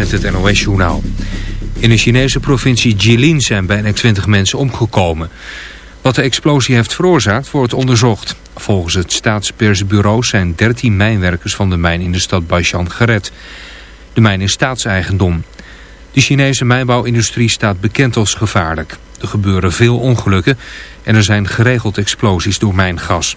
met het NOS-journaal. In de Chinese provincie Jilin zijn bijna 20 mensen omgekomen. Wat de explosie heeft veroorzaakt wordt onderzocht. Volgens het staatspersbureau zijn 13 mijnwerkers van de mijn in de stad Baishan gered. De mijn is staatseigendom. De Chinese mijnbouwindustrie staat bekend als gevaarlijk. Er gebeuren veel ongelukken en er zijn geregeld explosies door mijngas.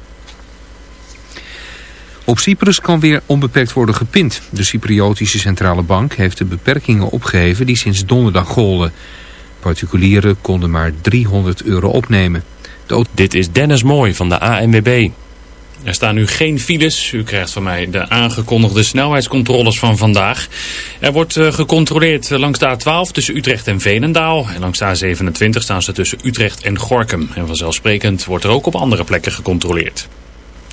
Op Cyprus kan weer onbeperkt worden gepind. De Cypriotische Centrale Bank heeft de beperkingen opgeheven die sinds donderdag golden. Particulieren konden maar 300 euro opnemen. Dit is Dennis Mooi van de ANWB. Er staan nu geen files. U krijgt van mij de aangekondigde snelheidscontroles van vandaag. Er wordt uh, gecontroleerd langs de A12 tussen Utrecht en Veenendaal. En langs de A27 staan ze tussen Utrecht en Gorkum. En vanzelfsprekend wordt er ook op andere plekken gecontroleerd.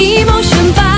Emotion by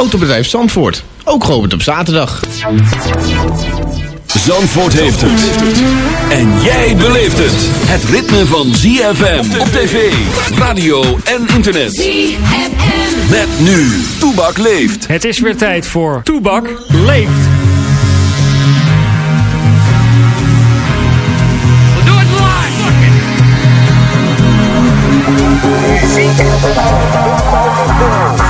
Autobedrijf Zandvoort, ook geopend op zaterdag. Zandvoort heeft het. En jij beleeft het. Het ritme van ZFM op tv, radio en internet. ZFM. Met nu, Toebak leeft. Het is weer tijd voor Toebak leeft. Do it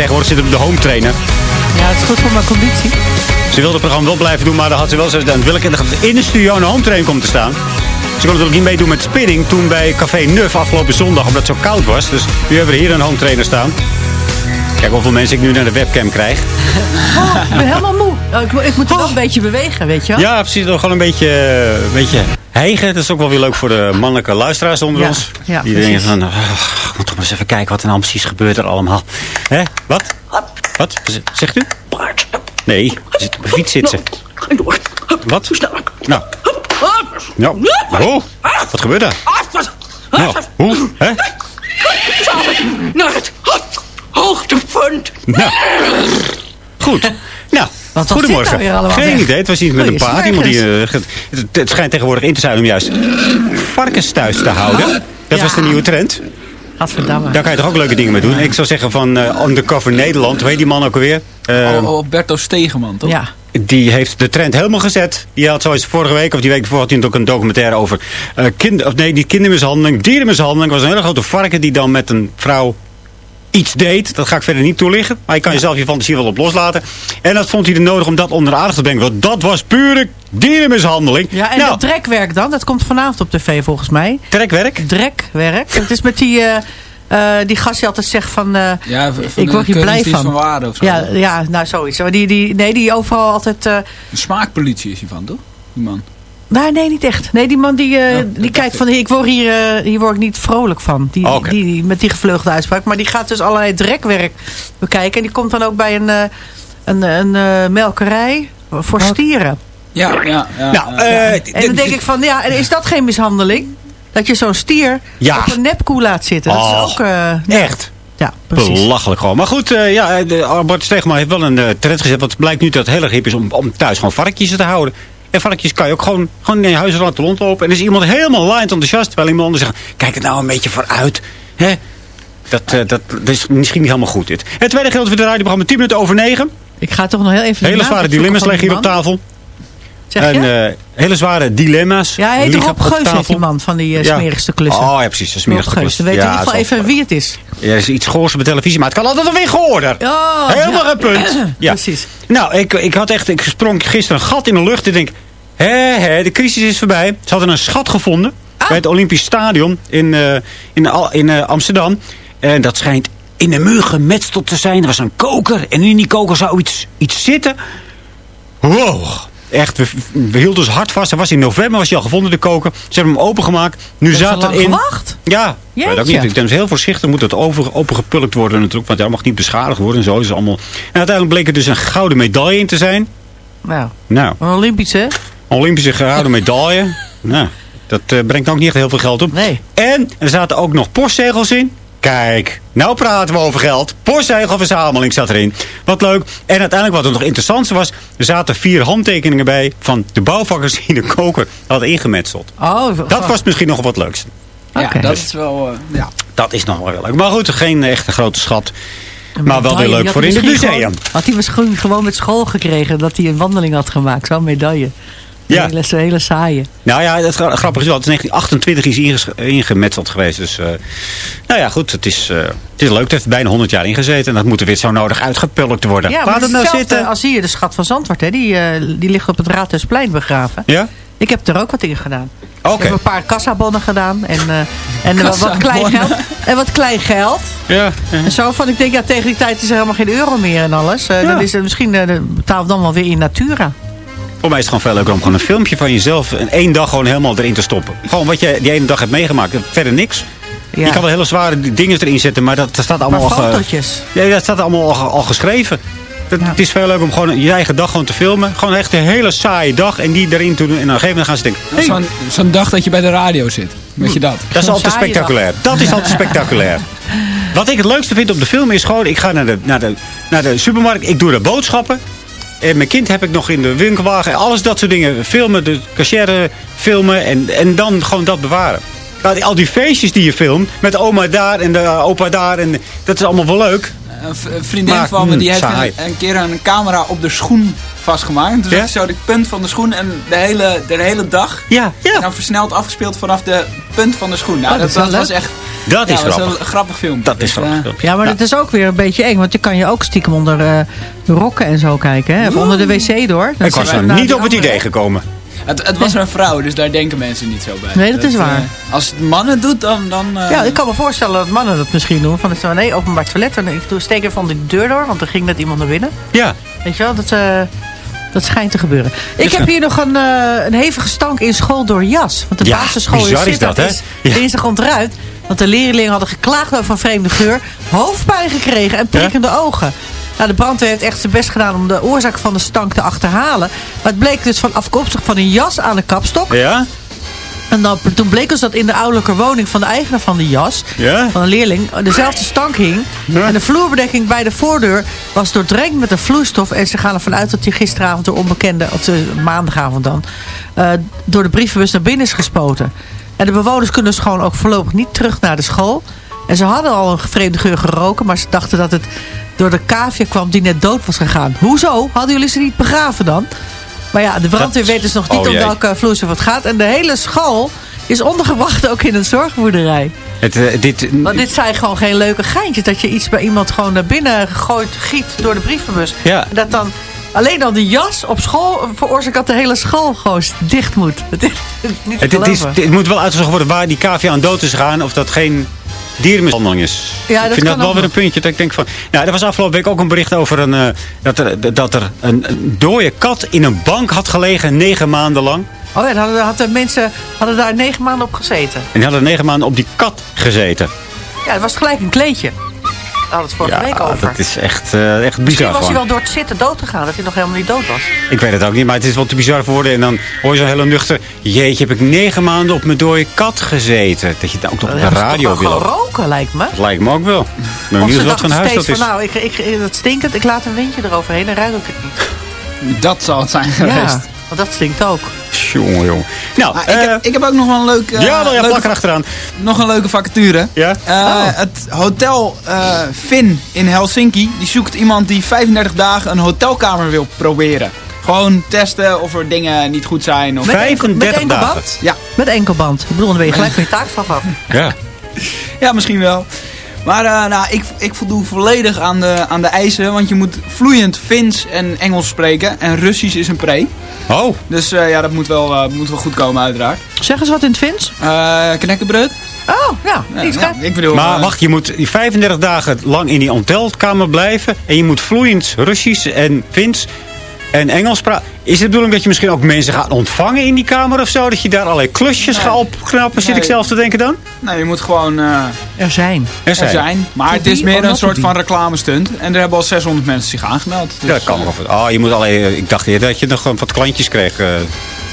tegenwoordig zit op de home trainer. Ja, het is goed voor mijn conditie. Ze wilde het programma wel blijven doen, maar dan had ze wel zo... Dan wil ik in de studio een home trainer komen te staan. Ze kon natuurlijk niet meedoen met spinning toen bij Café Nuf afgelopen zondag, omdat het zo koud was. Dus nu hebben we hier een home trainer staan. Kijk hoeveel mensen ik nu naar de webcam krijg. Oh, ik ben helemaal moe. Oh, ik, moet- ik moet er wel een beetje bewegen, weet je wel? Ja, precies. Gewoon een beetje, eh, een beetje hijgen. Dat is ook wel weer leuk voor de mannelijke luisteraars onder Ja, ons. ja, Die denken precies. van, ah, ik moet toch maar eens even kijken wat er nou precies gebeurt er allemaal. Hè? Wat? Wat? Zegt u? Nee, je zit op een fiets zitten. Wat? Nou. Nou. Oh, wat gebeurt er? Nou, hoe? Hè? Naar het hoogtepunt. Nou. Goed. Nou, goedemorgen. nou Geen idee. Het was iets met een paard. Iemand die, eh, ge- het, het schijnt tegenwoordig in te zijn om juist varkens thuis te houden. Dat Ja. was de nieuwe trend. Gadverdamme. Daar kan je toch ook leuke dingen mee doen. Ik zou zeggen van eh, Undercover Nederland. Hoe heet die man ook alweer? Eh, Oh, oh, Berto Stegeman, toch? Ja. Die heeft de trend helemaal gezet. Die had zoals vorige week of die week ervoor had hij ook een documentaire over eh kinder, of nee, niet kindermishandeling, dierenmishandeling. Het was een hele grote varken die dan met een vrouw iets deed. Dat ga ik verder niet toelichten. Maar je kan jezelf je fantasie wel op loslaten. En dat vond hij er nodig om dat onder de aandacht te brengen. Want dat was pure dierenmishandeling. Ja, en nou, dat drekwerk dan, dat komt vanavond op tv volgens mij. trekwerk? Drekwerk. Het is met die, eh, eh, die gast die altijd zegt van... eh, Ja, van ik word hier blij van. van Waarde of zo. Ja, ja, nou zoiets. Maar die, die, nee, die overal altijd... eh, Een smaakpolitie is hij van, toch? Die man. Nee, nee, niet echt. Nee, die man die, eh, die kijkt van, ik word hier, eh, hier word ik niet vrolijk van. Die, Oh, die, die- met die gevleugelde uitspraak. Maar die gaat dus allerlei drekwerk bekijken. En die komt dan ook bij een, eh, een, een melkerij voor stieren. Ja, ja, ja. Nou, ja. eh, En dan denk ik van, ja, en is dat geen mishandeling? Dat je zo'n stier Ja. op een nepkoe laat zitten. Dat is Oh, ook... eh, Echt? ja, precies. Belachelijk gewoon. Maar goed, eh, ja, de Bart Steegman heeft wel een trend gezet. Want het blijkt nu dat het heel erg hip is om, om thuis gewoon varkentjes te houden. En varkentjes kan je ook gewoon, gewoon in je huis laten rondlopen. En er is iemand helemaal laaiend enthousiast. Terwijl iemand anders zegt, kijk het nou een beetje vooruit. Hè? Dat, eh, dat, dat is misschien niet helemaal goed dit. Het tweede geldt voor de radioprogramma 10 minuten over 9. Ik ga toch nog heel even... Hele zware dilemma's die hier op tafel. Zeg je? En eh, hele zware dilemma's ja, hij heet Rob Geus, heet die man van die eh, Ja. smerigste klussen. Oh ja, precies. De Rob smerigste Geus. klussen. Dan weet je in Ja, ieder geval even wie het is. Ja, er is iets goors op de televisie, maar het kan altijd alweer gehoorder. Oh, Helemaal ja. een punt. Ja. Precies. Nou, ik, ik had echt, ik sprong gisteren een gat in de lucht. Ik denk, hè, hè, de crisis is voorbij. Ze hadden een schat gevonden Ah. bij het Olympisch Stadion in, eh, in, in eh, Amsterdam. En dat schijnt in de muur gemetseld te zijn. Er was een koker en in die koker zou iets, iets zitten. Wow. Echt, we, we hielden ons hard vast. Hij was in november, was hij al gevonden, de koker. Ze hebben hem opengemaakt. Nu zat erin... gewacht? Ja, Jeetje. niet. Ik denk heel voorzichtig moet het over, opengepulkt worden natuurlijk. Want hij mag niet beschadigd worden en zo. Is allemaal... En uiteindelijk bleek er dus een gouden medaille in te zijn. Nou, Nou, een Olympische. Olympische gouden medaille. Nou, dat eh, brengt ook niet echt heel veel geld op. Nee. En er zaten ook nog postzegels in. Kijk, nou praten we over geld. Postzegelverzameling zat erin. Wat leuk. En uiteindelijk wat het nog interessantste was... er zaten vier handtekeningen bij... van de bouwvakkers die de koker hadden ingemetseld. Oh, Dat was misschien nog wat leukste. Ja, dat is wel... eh, ja. Dat is nog wel heel leuk. Maar goed, geen echte grote schat. Maar wel weer leuk voor in het museum. gewoon- Had hij misschien gewoon met school gekregen dat hij een wandeling had gemaakt. Zo'n medaille. Ja. Hele, hele saaie. Nou ja, het gra- grappige is wel, het is 1928 is ingemetseld geweest. Dus, eh, nou ja, goed, het is, eh, het is leuk. Het heeft bijna 100 jaar ingezeten. En dat moet er weer zo nodig uitgepulkt worden. Ja, Laat het nou zitten. als hier de schat van Zandvoort. Hè? Die, eh, die ligt op het Raadhuisplein begraven. Ja? Ik heb er ook wat in gedaan. Oké. Ik heb een paar kassabonnen gedaan. En, en wat, wat klein geld. En wat klein geld. Ja. En zo van, ik denk, ja, tegen die tijd is er helemaal geen euro meer en alles. Ja. Dan is het misschien, betaal dan wel weer in natura. Voor mij is het gewoon veel leuker om gewoon een filmpje van jezelf... in één dag gewoon helemaal erin te stoppen. Gewoon wat je die ene dag hebt meegemaakt. Verder niks. Ja. Je kan wel hele zware dingen erin zetten, maar dat, dat staat allemaal maar al... fotootjes. Ja, dat staat allemaal al, al geschreven. Dat, Het is veel leuk om gewoon je eigen dag gewoon te filmen. Gewoon echt een hele saaie dag en die erin te doen. En op een gegeven moment gaan ze denken... hey, Zo'n zo'n dag dat je bij de radio zit. Weet je dat? Dat is saaie spectaculair. Dat is altijd spectaculair. Wat ik het leukste vind op de film is gewoon... Ik ga naar de, naar de, naar de supermarkt. Ik doe de boodschappen. En mijn kind heb ik nog in de winkelwagen. Alles dat soort dingen. Filmen, de cashier filmen. En, en dan gewoon dat bewaren. Nou, die- al die feestjes die je filmt. Met oma daar en de opa daar. En dat is allemaal wel leuk. Een vriendin Maar, van me die mm, heeft een, een keer een camera op de schoen vastgemaakt. Dus Ja? zo de punt van de schoen en de hele, de hele dag. Ja, ja. En dan versneld afgespeeld vanaf de punt van de schoen. Nou, Oh, dat dat, is wel was echt Dat ja, is was grappig. een grappig film. Dat is grappig. Ja, maar het is ook weer een beetje eng. Want je kan je ook stiekem onder eh, de rokken en zo kijken. Hè? Of onder de wc door. Dan Ik was er niet op het andere- idee gekomen. Het, het was een vrouw, dus daar denken mensen niet zo bij. Nee, dat is waar. eh, als het mannen doet, dan... dan eh, Ja, ik kan me voorstellen dat mannen dat misschien doen. Van, zo, nee, openbaar toilet. En ik doe- steek even van de deur door, want er ging net iemand naar binnen. Ja. Weet je wel, dat, eh, dat schijnt te gebeuren. Ik Dus, heb hier nog een, eh, een hevige stank in school door jas. Want de Ja, basisschool in is dat, hè? is dinsdag ontruimd. Want de leerlingen hadden geklaagd over een vreemde geur. Hoofdpijn gekregen en prikkende ogen. Nou, de brandweer heeft echt zijn best gedaan om de oorzaak van de stank te achterhalen. Maar het bleek dus van afkomstig van een jas aan de kapstok. Ja? En dan, toen bleek dus dat in de ouderlijke woning van de eigenaar van de jas, Ja? van een leerling, dezelfde stank hing. Ja. En de vloerbedekking bij de voordeur was doordrenkt met een vloeistof. En ze gaan ervan uit dat die gisteravond door onbekende, of de maandagavond dan, eh, door de brievenbus naar binnen is gespoten. En de bewoners kunnen dus gewoon ook voorlopig niet terug naar de school. En ze hadden al een vreemde geur geroken, maar ze dachten dat het door de cavia kwam die net dood was gegaan. Hoezo? Hadden jullie ze niet begraven dan? Maar ja, de brandweer Dat- weet dus nog niet Oh, om welke vloeistof het gaat. En de hele school is ondergebracht ook in een zorgboerderij. Het, eh, dit, Want dit zijn gewoon geen leuke geintjes. Dat je iets bij iemand gewoon naar binnen gegooid, giet door de brievenbus. Ja. En dat dan alleen al die jas op school veroorzaakt dat de hele school gewoon dicht moet. Het is niet te Het, het, is, geloven. het moet wel uitgezocht worden waar die cavia aan dood is gegaan. Of dat geen dierenmishandeling is. Ja, dat ik vind dat wel weer een puntje dat ik denk van... Nou, er was afgelopen week ook een bericht over een, eh, dat er, dat er een, dode kat in een bank had gelegen negen maanden lang. Oh ja, dan hadden, hadden mensen hadden daar negen maanden op gezeten. En die hadden negen maanden op die kat gezeten. Ja, dat was gelijk een kleedje. Hadden het vorige week over. dat is echt, eh, echt Misschien bizar was hij wel door het zitten dood gegaan. Dat hij nog helemaal niet dood was. Ik weet het ook niet, maar het is wel te bizar voor woorden. En dan hoor je zo heel nuchter... Jeetje, heb ik negen maanden op mijn dode kat gezeten. Dat je het ook nog op de dat radio wil. gewoon roken, lijkt me. Dat lijkt me ook wel. Benieuwd ze wat een huis dat is. van, nou, ik, ik, dat stinkend, ik laat een windje eroverheen en ruik ik het niet. Dat zal het zijn geweest. Ja, want dat stinkt ook. Jongen, jongen. Nou, Ah, ik, eh, heb, ik heb ook nog wel een leuk... eh, ja, wel, ja, leuke plak erachteraan. Nog een leuke vacature. Ja? Eh, Oh. Het hotel eh Finn in Helsinki, die zoekt iemand die 35 dagen een hotelkamer wil proberen. Gewoon testen of er dingen niet goed zijn. Of... Met enkel- 35 met enkelband? dagen. Ja. Met enkelband. Ik bedoel, dan ben je gelijk van je taakstraf af. Ja. ja, misschien wel. Maar eh, nou, ik, ik voldoe volledig aan de, aan de eisen, want je moet vloeiend Fins en Engels spreken. En Russisch is een pre. Oh, Dus eh, ja, dat moet wel, eh, moet wel goed komen uiteraard. Zeg eens wat in het Fins. Eh knekkenbreud? Oh, ja. Ik bedoel... maar wacht, je moet die 35 dagen lang in die hotelkamer blijven. En je moet vloeiend Russisch en Fins. En Engels praat. Is het de bedoeling dat je misschien ook mensen gaat ontvangen in die kamer of zo? Dat je daar allerlei klusjes gaat opknappen? Zit ik zelf te denken dan? Nee, je moet gewoon eh, Er zijn. Er zijn. Maar het is meer een soort van reclamestunt. En er hebben al 600 mensen zich aangemeld. Dus, Ja, dat kan wel. Oh, je moet alleen, ik dacht eerder dat je nog wat klantjes kreeg eh,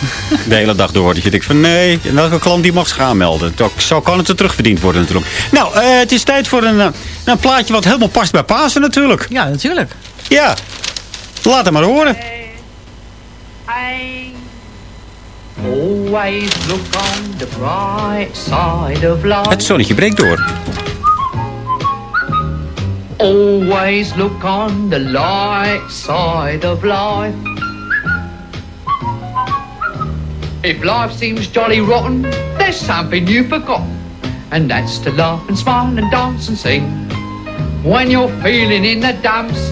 de hele dag door. Dat je denkt van nee, welke klant die mag zich aanmelden. Toch, Zo kan het er terugverdiend worden natuurlijk. Nou, eh, het is tijd voor een, eh, een plaatje wat helemaal past bij Pasen natuurlijk. Ja, natuurlijk. Ja, laat het maar horen. Always look on the bright side of life. Het zonnetje breekt door. Always look on the light side of life. If life seems jolly rotten, there's something you forgot. And that's to laugh and smile and dance and sing. When you're feeling in the dumps,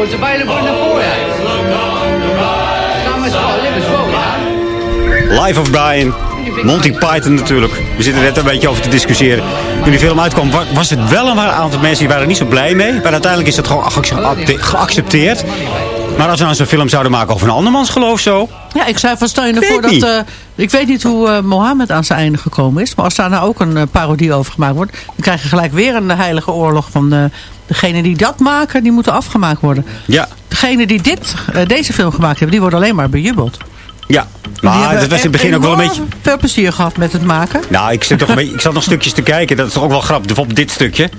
record's available in the foyer. Someone's got to live as well, you know. Life of Brian. Monty Python natuurlijk. We zitten net een beetje over te discussiëren. Toen die film uitkwam, wa- was het wel een aantal mensen die waren er niet zo blij mee. Maar uiteindelijk is het gewoon geaccepte- geaccepteerd. Maar als we nou zo'n film zouden maken over een andermans geloof zo. Ja, ik zei van stel je ervoor dat... eh, ik weet niet hoe eh, Mohammed aan zijn einde gekomen is. Maar als daar nou ook een eh, parodie over gemaakt wordt... dan krijg je gelijk weer een heilige oorlog van... degene die dat maken, die moeten afgemaakt worden. Ja, Degene die dit, eh, deze film gemaakt hebben, die worden alleen maar bejubeld. ja. Maar dat was in het begin ook wel een beetje... veel plezier gehad met het maken. Nou, ik zat, toch een beetje, ik zat nog stukjes te kijken. Dat is toch ook wel grappig. Bijvoorbeeld dit stukje.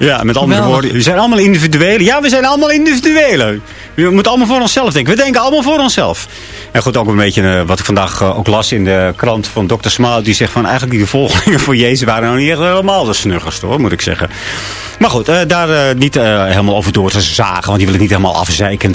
Ja, met andere Geweldig. woorden. We zijn allemaal individuelen. Ja, we zijn allemaal individuelen. We moeten allemaal voor onszelf denken. We denken allemaal voor onszelf. En goed, ook een beetje eh, wat ik vandaag eh, ook las in de krant van Dr. Smaal. Die zegt van eigenlijk die volgelingen voor Jezus waren nou niet echt helemaal de snuggers hoor, moet ik zeggen. Maar goed, eh, daar niet helemaal over door te zagen. Want die wil ik niet helemaal afzeiken.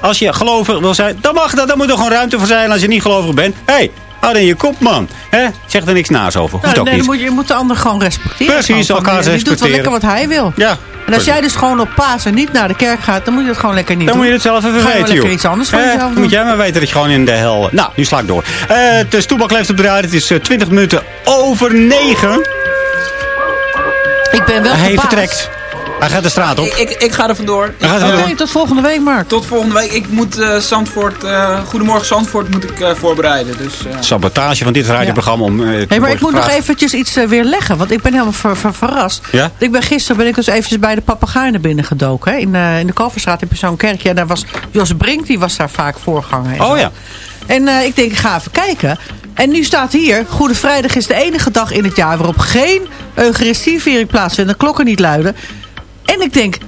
Als je gelovig wil zijn, dan mag dat. Dan moet er gewoon ruimte voor zijn. En als je niet gelovig bent, hé, hey, hou in je kop man. Hè? Zeg er niks naast over. Hoeft Nou, ook nee, niet. dan moet je, je moet de ander gewoon respecteren. Precies, elkaar eh, Die doet wel respecteren. lekker wat hij wil. Ja. En als jij dus gewoon op Pasen niet naar de kerk gaat, dan moet je het gewoon lekker niet Dan doen. moet je het zelf even weten, joh. iets anders van Eh, jezelf dan doen. moet jij maar weten dat je gewoon in de hel... Nou, nu sla ik door. Eh het uh, stoelbak leeft op de draai. Het is eh, 20 minuten over 9. Ik ben wel Hij verbaasd. vertrekt. Hij gaat de straat op. Ik, ik, ik ga er vandoor. Hij gaat er vandoor. tot volgende week, Mark. Tot volgende week. Ik moet eh, Zandvoort, eh, Goedemorgen Zandvoort moet ik eh, voorbereiden. Dus, eh, Sabotage van dit radioprogramma. Om, eh, te Hey, maar ik moet nog eventjes iets weer leggen. Want ik ben helemaal ver- ver- verrast. Ja? Ik ben, gisteren ben ik dus eventjes bij de papegaaien naar binnen gedoken. Hè. In, eh, in de Kalverstraat heb je zo'n kerkje. En daar was Jos Brink, die was daar vaak voorganger. Oh ja. En eh, ik denk, ik ga even kijken. En nu staat hier, Goede Vrijdag is de enige dag in het jaar... waarop geen Eucharistieviering plaatsvindt en de klokken niet luiden. En ik denk,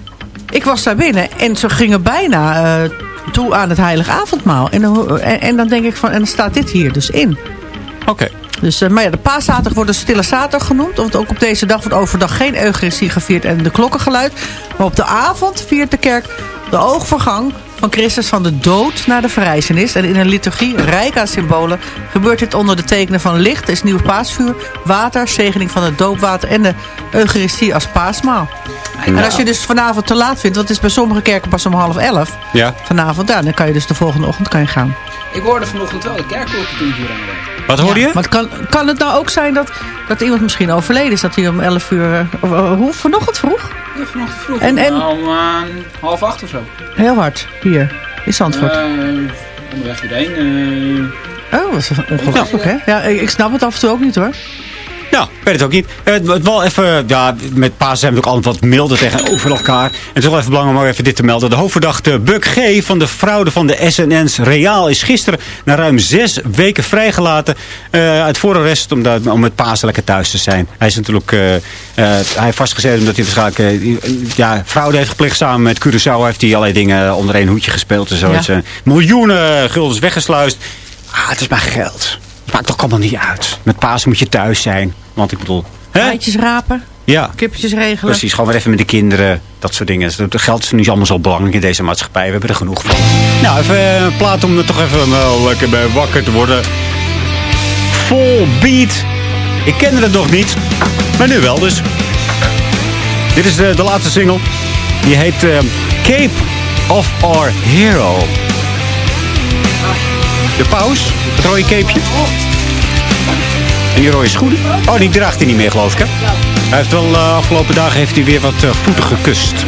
ik was daar binnen en ze gingen bijna eh, toe aan het heilige avondmaal. En, dan- en, en dan denk ik van, en dan staat dit hier dus in. Oké. Dus, eh, maar ja, de paaszaterdag wordt de stille zaterdag genoemd. Want ook op deze dag wordt overdag geen eucharistie gevierd en de klokken geluid. Maar op de avond viert de kerk de oogvergang van Christus van de dood naar de verrijzenis. En in een liturgie rijk aan symbolen gebeurt dit onder de tekenen van licht, is nieuw paasvuur, water, zegening van het doopwater en de eucharistie als paasmaal. En als je dus vanavond te laat vindt, want het is bij sommige kerken pas om half elf Ja. vanavond, ja, dan kan je dus de volgende ochtend kan je gaan. Ik hoorde vanochtend wel de kerkklokken toen ik hier aan reed. Wat hoorde je? Maar kan, kan het nou ook zijn dat, dat iemand misschien overleden is? Dat hij om 11 uur... eh, of, eh, hoe? Vanochtend vroeg? Ja, vanochtend vroeg. En- en- Nou, om eh, half acht of zo. Heel hard. Hier. In Zandvoort. Eh, onderweg hierheen. eh, oh, dat is ongelooflijk, hè? Ja, ik, ik snap het af en toe ook niet, hoor. Ik weet het ook niet. Eh, Het wel even, ja, met Paas zijn we ook altijd wat milder tegenover elkaar. En het is wel even belangrijk om even dit te melden. De hoofdverdachte Buck G. van de fraude van de SNN's Reaal is gisteren na ruim zes weken vrijgelaten eh, uit voorarrest om, daar- om met Paas lekker thuis te zijn. Hij is natuurlijk, eh, hij heeft vastgezet omdat hij waarschijnlijk ja, fraude heeft gepleegd samen met Curaçao. Heeft hij allerlei dingen onder één hoedje gespeeld en zo. Ja. Miljoenen guldens weggesluist. Ah, het is maar geld. Het maakt toch allemaal niet uit. Met Paas moet je thuis zijn. Want ik bedoel... Eitjes rapen, Ja, kippetjes regelen. precies. Gewoon weer even met de kinderen. Dat soort dingen. Het geld is niet allemaal zo belangrijk in deze maatschappij. We hebben er genoeg van. Nou, even eh, een plaat om er toch even wel lekker bij wakker te worden. Full beat. Ik kende het nog niet. Maar nu wel dus. Dit is de, de laatste single. Die heet eh, Cape of Our Hero. De paus. Het rode capeje. En die rode schoenen? Oh, die draagt hij niet meer, geloof ik, hè? Hij heeft wel, uh, afgelopen dagen heeft hij weer wat uh, voeten gekust.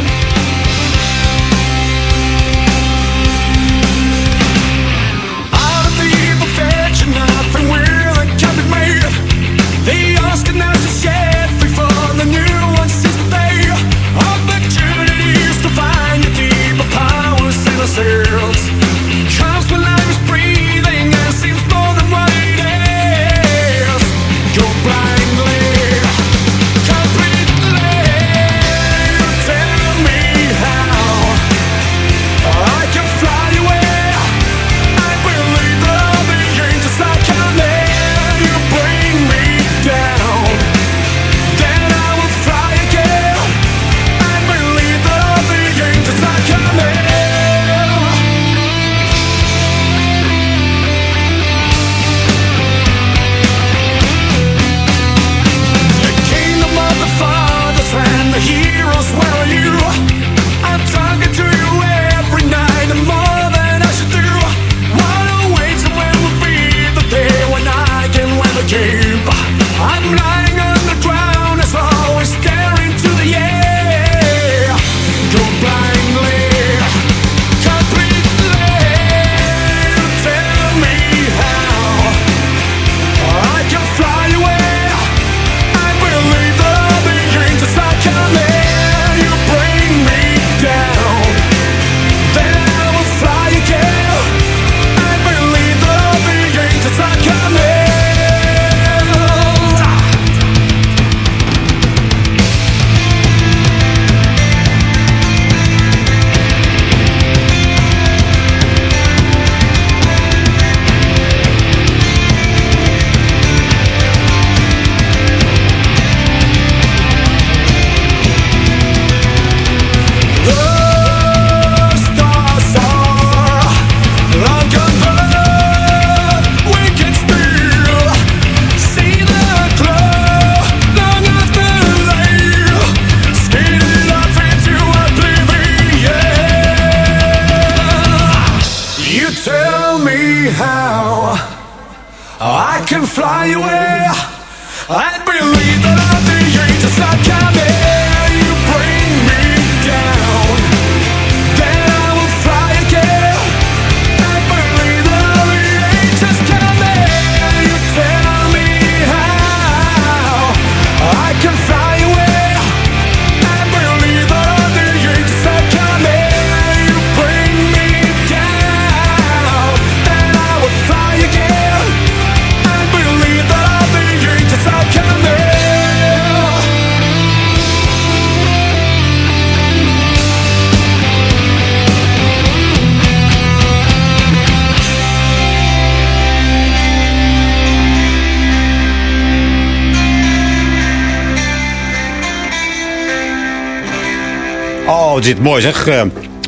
Dit mooi zeg. Uh,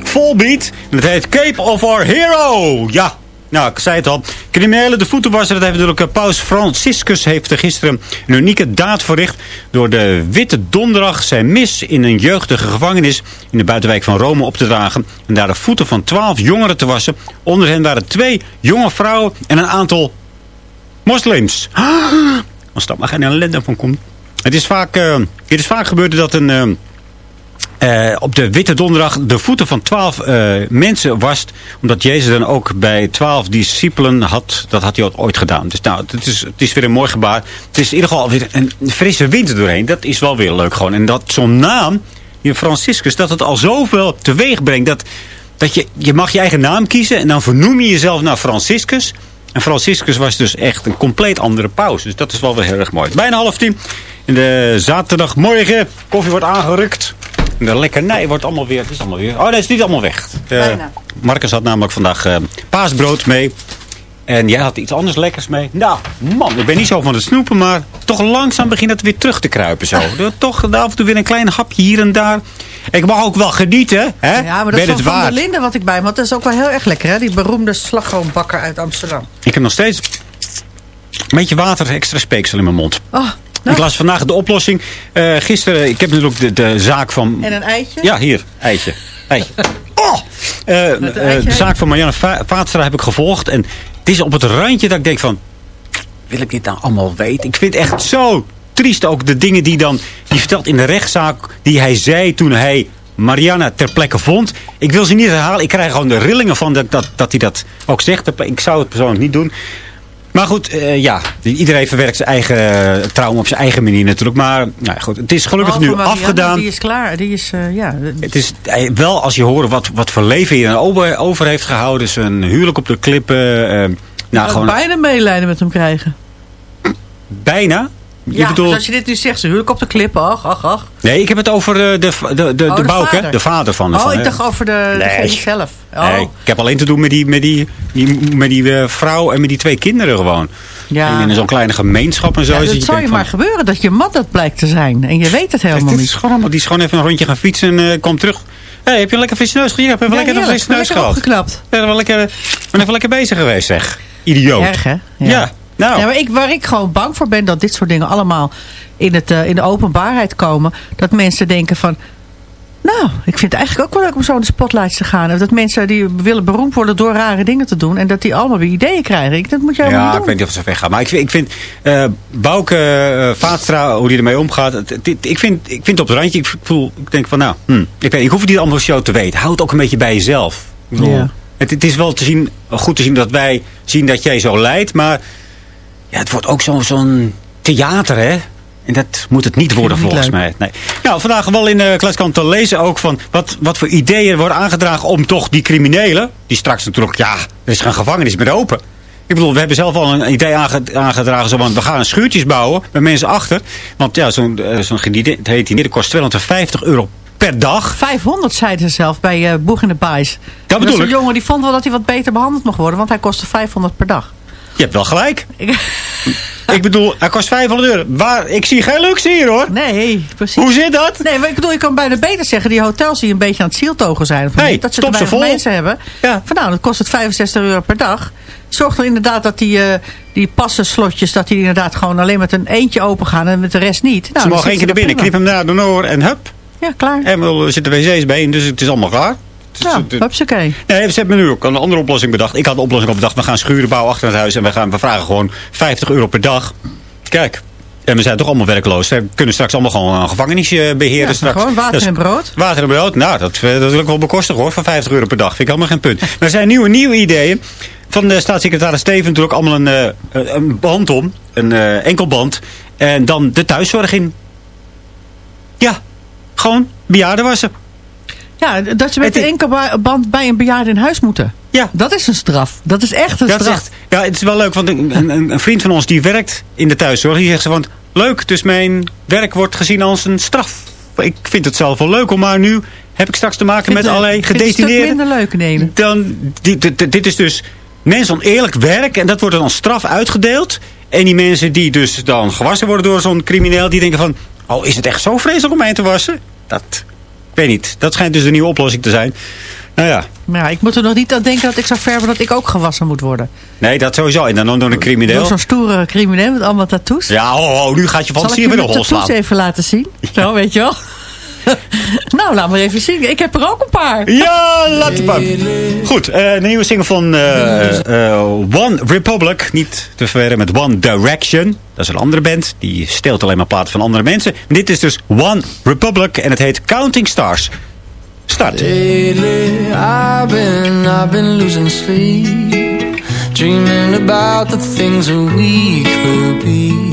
Volbeat. En het heet Cape of Our Hero. Ja, nou, ik zei het al. Criminelen, de voetenwasser, dat heeft natuurlijk eh, Paus Franciscus heeft gisteren een unieke daad verricht. Door de witte donderdag zijn mis in een jeugdige gevangenis in de buitenwijk van Rome op te dragen. En daar de voeten van twaalf jongeren te wassen. Onder hen waren twee jonge vrouwen en een aantal moslims. Als dat maar geen ellende van komt. Het is vaak, uh, het is vaak gebeurd dat een... Uh, uh, op de Witte Donderdag de voeten van twaalf uh, mensen wast. Omdat Jezus dan ook bij twaalf discipelen had. Dat had hij ooit gedaan. Dus nou, het is, het is weer een mooi gebaar. Het is in ieder geval weer een frisse wind doorheen. Dat is wel weer leuk gewoon. En dat zo'n naam, je Franciscus, dat het al zoveel teweeg brengt. Dat, dat je, je mag je eigen naam kiezen. En dan vernoem je jezelf naar Franciscus. En Franciscus was dus echt een compleet andere paus. Dus dat is wel weer heel erg mooi. Bijna half tien. In de zaterdagmorgen. Koffie wordt aangerukt. De lekkernij wordt allemaal weer... Het is allemaal weer... Oh, nee, het is niet allemaal weg. Uh, Marcus had namelijk vandaag uh, paasbrood mee. En jij had iets anders lekkers mee. Nou, man, ik ben niet zo van het snoepen, maar toch langzaam begint het weer terug te kruipen zo. toch af en toe weer een klein hapje hier en daar. Ik mag ook wel genieten, hè? Ja, maar dat is van, van de Linde wat ik bij me had. Dat is ook wel heel erg lekker, hè? Die beroemde slagroombakker uit Amsterdam. Ik heb nog steeds een beetje water, extra speeksel in mijn mond. Oh, ik las vandaag de oplossing. Uh, gisteren, ik heb natuurlijk de, de zaak van... En een eitje? Ja, hier, eitje. eitje. Oh! Uh, uh, de zaak van Marianne Va Vaatstra heb ik gevolgd. En het is op het randje dat ik denk van... Wil ik dit nou allemaal weten? Ik vind het echt zo triest ook de dingen die dan... Die vertelt in de rechtszaak die hij zei toen hij Marianne ter plekke vond. Ik wil ze niet herhalen. Ik krijg gewoon de rillingen van dat, dat, dat hij dat ook zegt. Ik zou het persoonlijk niet doen. Maar goed, uh, ja, iedereen verwerkt zijn eigen uh, trauma op zijn eigen manier natuurlijk. Maar nou, goed, het is gelukkig nu afgedaan. Die is klaar. Die is, uh, ja. Het is wel als je hoort wat, wat voor leven hij over, over heeft gehouden. Zijn huwelijk op de klippen. nou, gewoon... bijna medelijden met hem krijgen. Bijna? Ja, dus als je dit nu zegt, ze huwelijk op de klippen, ach, ach, ach. Nee, ik heb het over de, de, de, de, oh, de, de Bouke, vader. de vader van de Oh, van, ik dacht over de, nee. zelf. Oh. Nee, ik heb alleen te doen met die, met die, die, met die uh, vrouw en met die twee kinderen gewoon. Ja. En in zo'n kleine gemeenschap en zo. Ja, dat zou je van, maar gebeuren, dat je mat dat blijkt te zijn. En je weet het helemaal het niet. Is gewoon die is gewoon even een rondje gaan fietsen en uh, komt terug. Hey, heb je lekker frisse neus gehad? Ja, heb je Ja, lekker een frisse neus gehad? opgeknapt. Ja, lekker, ben even lekker bezig geweest, zeg. Idioot. Erg, hè? Ja. Nou. Ja, maar ik, waar ik gewoon bang voor ben dat dit soort dingen allemaal in, het, uh, in de openbaarheid komen. Dat mensen denken van... Nou, ik vind het eigenlijk ook wel leuk om zo in de spotlights te gaan. Of dat mensen die willen beroemd worden door rare dingen te doen. En dat die allemaal weer ideeën krijgen. Ik, dat moet helemaal Ja, niet ik doen. weet niet of ver gaat. Maar ik vind, ik vind uh, Bouke uh, Vaatstra, hoe die ermee omgaat. Het, het, ik, vind, ik vind het op het randje. Ik voel, ik denk van nou, hm, ik, weet, ik hoef het niet allemaal zo te weten. Houd het ook een beetje bij jezelf. Ik Ja. het, het is wel te zien, goed te zien dat wij zien dat jij zo lijdt. Maar ja, het wordt ook zo'n zo'n theater, hè? En dat moet het niet worden volgens niet mij. Nee. Nou, vandaag wel in de klaskant te lezen ook van wat, wat voor ideeën worden aangedragen om toch die criminelen, die straks natuurlijk, ja, er is geen gevangenis meer open. Ik bedoel, we hebben zelf al een idee aange- aangedragen, zo, want we gaan schuurtjes bouwen met mensen achter. Want ja, zo'n uh, zo'n niet, dat kost 250 euro per dag. 500 zeiden ze zelf bij uh, Boeg in de Baais. Dat bedoel een ik. jongen die vond wel dat hij wat beter behandeld mocht worden. Want hij kostte 500 per dag. Je hebt wel gelijk. Ik bedoel, hij kost 500 euro. Waar, ik zie geen luxe hier hoor. Nee, precies. Hoe zit dat? Nee, maar ik bedoel, je kan bijna beter zeggen... die hotels die een beetje aan het zieltogen zijn... Of Hey, dat ze te vol. mensen hebben. Ja. Van nou, dan kost het 65 euro per dag. Zorg er inderdaad dat die, uh, die passenslotjes... dat die inderdaad gewoon alleen met een eentje open gaan... en met de rest niet. Nou, Ze mogen één keer naar binnen, knip hem daar door en hup. Ja, klaar. En er zitten wc's bij in, dus het is allemaal klaar. Ja, hupsakee. Nee, ze hebben nu ook een andere oplossing bedacht. Ik had de oplossing al bedacht. We gaan schuren bouwen achter het huis. En we, gaan, we vragen gewoon 50 euro per dag. Kijk. En we zijn toch allemaal werkloos. We kunnen straks allemaal gewoon een gevangenis beheren. Ja, straks. gewoon water en brood. Water en brood. Nou, dat, eh, dat wil ik wel bekostigen hoor. Voor 50 euro per dag. Vind ik helemaal geen punt. Maar er zijn nieuwe, nieuwe ideeën. Van de staatssecretaris Steven natuurlijk allemaal een, eh, een band om. Een eh, enkelband. En dan de thuiszorg in. Ja. Gewoon bejaarden wassen. Ja, dat ze met de enkelband bij een bejaarde in huis moeten. Ja. Dat is een straf. Dat is echt een Dat straf. echt, ja, het is wel leuk, want een, een, een vriend van ons die werkt in de thuiszorg, die zegt ze van, leuk, dus mijn werk wordt gezien als een straf. Ik vind het zelf wel leuk, om maar nu heb ik straks te maken Vind met het- allerlei vind het gedetineerden. minder leuk, nee. Dan, die, dit, dit is dus mensen oneerlijk werk en dat wordt dan als straf uitgedeeld. En die mensen die dus dan gewassen worden door zo'n crimineel, die denken van, oh, is het echt zo vreselijk om mij te wassen? Dat weet niet. Dat schijnt dus de nieuwe oplossing te zijn. Nou ja, Maar ja, ik moet er nog niet aan denken dat ik zou verven dat ik ook gewassen moet worden. nee, dat sowieso. En dan ook door een crimineel. Door zo'n stoere crimineel met allemaal tattoos. Ja, oh, oh, nu gaat je Zal ik fantasie je weer mijn nog tattoos loslaan. even laten zien? Zo, weet je wel. nou, laat maar even zien. Ik heb er ook een paar. Ja, laat het maar. Goed, eh, de nieuwe single van eh, eh, One Republic. Niet te verwarren met One Direction. Dat is een andere band. Die steelt alleen maar platen van andere mensen. Dit is dus One Republic en het heet Counting Stars. Start. Lately, I've been, I've been losing sleep, dreaming about the things that we could be.